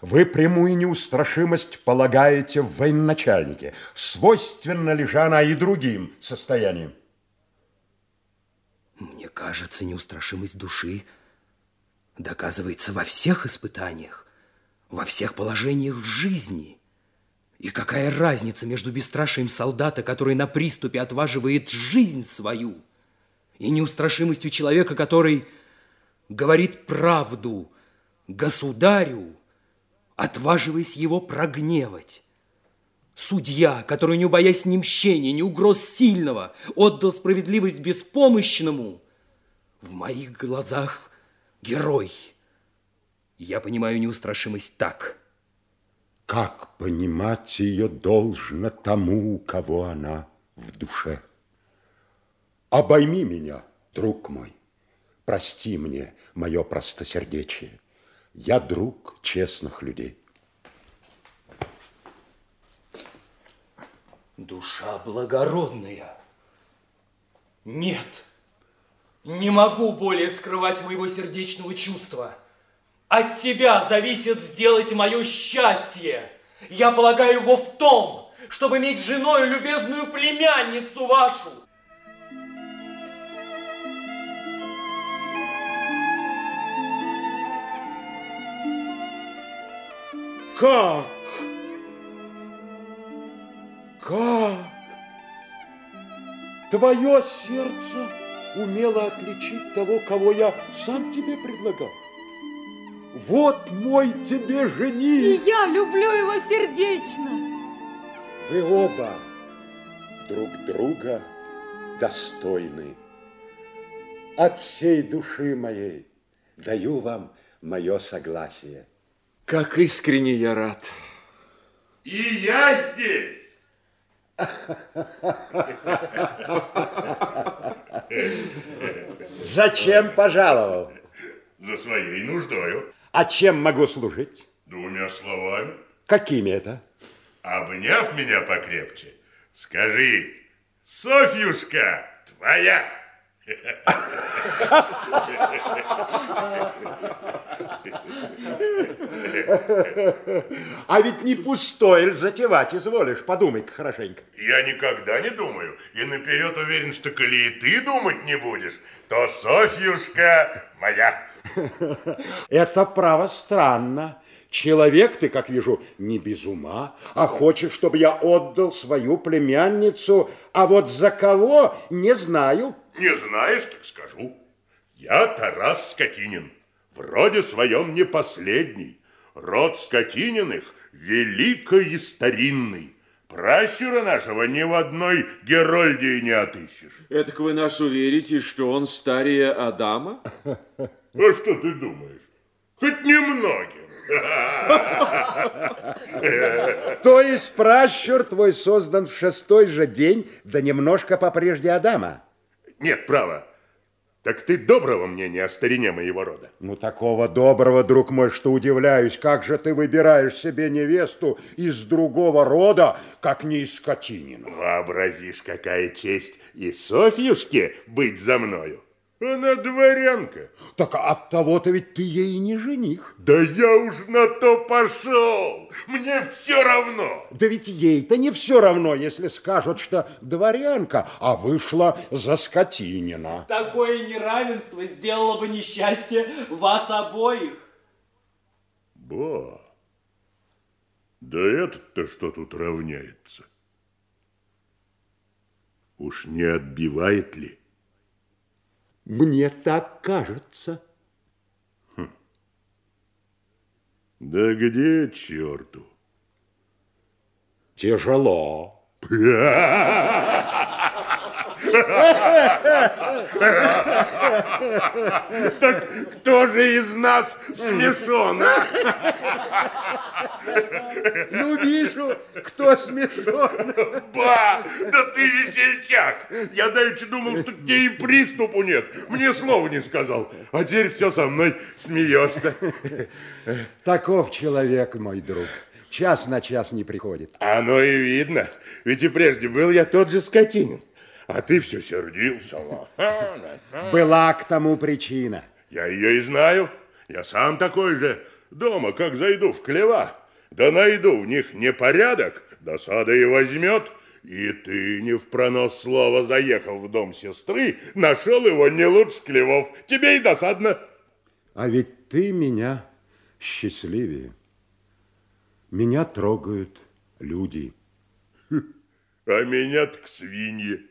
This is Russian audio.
Вы прямую неустрашимость полагаете в военачальнике. Свойственна ли же она и другим состояниям? Мне кажется, неустрашимость души доказывается во всех испытаниях, во всех положениях жизни. И какая разница между бесстрашием солдата, который на приступе отваживает жизнь свою, и неустрашимостью человека, который говорит правду государю, отваживаясь его прогневать. Судья, который, не убоясь ни мщения, ни угроз сильного, отдал справедливость беспомощному, в моих глазах герой. Я понимаю неустрашимость так. Как понимать ее должно тому, у кого она в душе? Обойми меня, друг мой, прости мне мое простосердечие. Я друг честных людей. Душа благородная. Нет, не могу более скрывать моего сердечного чувства. От тебя зависит сделать мое счастье. Я полагаю его в том, чтобы иметь женой любезную племянницу вашу. Как? Как? Твое сердце умело отличить того, кого я сам тебе предлагал. Вот мой тебе жених. И я люблю его сердечно. Вы оба друг друга достойны. От всей души моей даю вам мое согласие. Как искренне я рад. И я здесь. Зачем пожаловал? За своей нуждою. А чем могу служить? Двумя словами. Какими это? Обняв меня покрепче, скажи, Софьюшка твоя. А ведь не пустое затевать изволишь, подумай-ка хорошенько. Я никогда не думаю, и наперед уверен, что коли и ты думать не будешь, то Софьюшка моя. Это право странно. Человек ты, как вижу, не без ума, а хочешь, чтобы я отдал свою племянницу, а вот за кого, не знаю. Не знаешь, так скажу. Я Тарас Скотинин, в роде своем не последний. Род Скотининых великий и старинный. Пращура нашего ни в одной Герольдии не отыщешь. Это вы нас уверите, что он старее Адама? А что ты думаешь? Хоть немногим. То есть пращур твой создан в шестой же день, да немножко попрежде Адама. Нет, право. Так ты доброго мнения о старине моего рода? Ну, такого доброго, друг мой, что удивляюсь, как же ты выбираешь себе невесту из другого рода, как не из скотинина. Вообразишь, какая честь и Софьюшке быть за мною. Она дворянка. Так от того-то ведь ты ей не жених. Да я уж на то пошел. Мне все равно. Да ведь ей-то не все равно, если скажут, что дворянка, а вышла за скотинина. Такое неравенство сделало бы несчастье вас обоих. Ба, да этот-то что тут равняется? Уж не отбивает ли? Мне так кажется. Хм. Да где черту? Тяжело. Так кто же из нас смешон, а? Ну, вижу, кто смешон. Ба, да ты весельчак. Я давеча думал, что к тебе и приступу нет. Мне слова не сказал. А теперь все со мной смеешься. Таков человек, мой друг. Час на час не приходит. Оно и видно. Ведь и прежде был я тот же скотинин. А ты все сердился. Была к тому причина. Я ее и знаю. Я сам такой же. Дома, как зайду в клева, да найду в них непорядок, досада и возьмет, и ты не в пронос слова заехал в дом сестры, нашел его не лучше клевов. Тебе и досадно. А ведь ты меня счастливее. Меня трогают люди. А меня так свиньи.